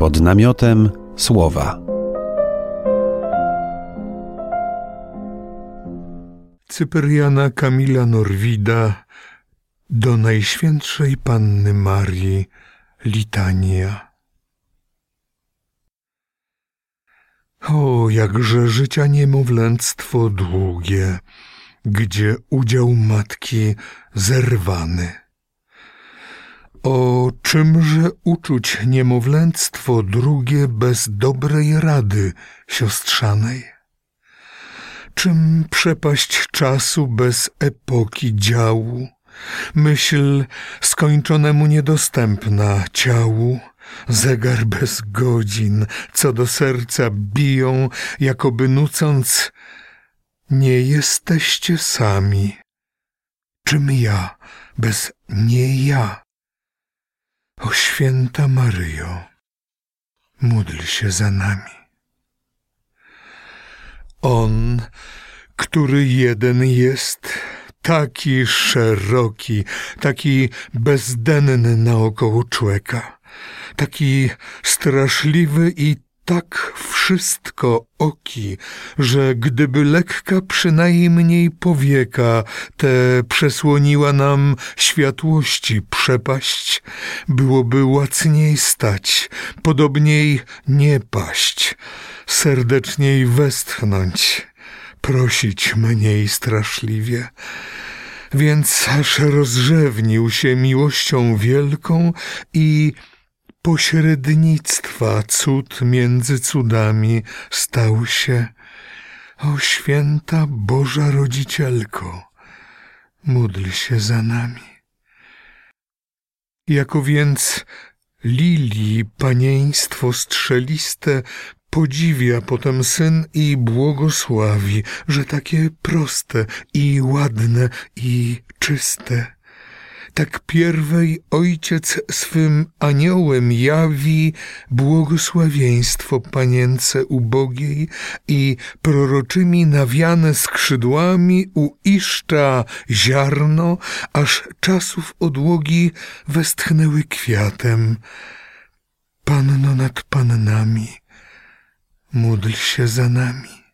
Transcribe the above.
Pod namiotem słowa. Cypriana Kamila Norwida do Najświętszej Panny Marii litania. O, jakże życia niemowlęctwo długie, gdzie udział matki zerwany. Czymże uczuć niemowlęctwo drugie bez dobrej rady siostrzanej? Czym przepaść czasu bez epoki działu? Myśl skończonemu niedostępna ciału, zegar bez godzin, co do serca biją, jakoby nucąc nie jesteście sami. Czym ja bez nie ja? O święta Maryjo, módl się za nami. On, który jeden jest, taki szeroki, taki bezdenny naokoło człowieka, taki straszliwy i tak wszystko oki, że gdyby lekka przynajmniej powieka te przesłoniła nam światłości przepaść, byłoby łacniej stać, podobniej nie paść, serdeczniej westchnąć, prosić mniej straszliwie. Więc aż rozrzewnił się miłością wielką i pośrednictwa cud między cudami stał się. O święta Boża Rodzicielko, módl się za nami. Jako więc lilii panieństwo strzeliste podziwia potem syn i błogosławi, że takie proste i ładne i czyste tak pierwej Ojciec swym aniołem jawi błogosławieństwo panience ubogiej i proroczymi nawiane skrzydłami uiszcza ziarno, aż czasów odłogi westchnęły kwiatem. Panno nad pannami, módl się za nami.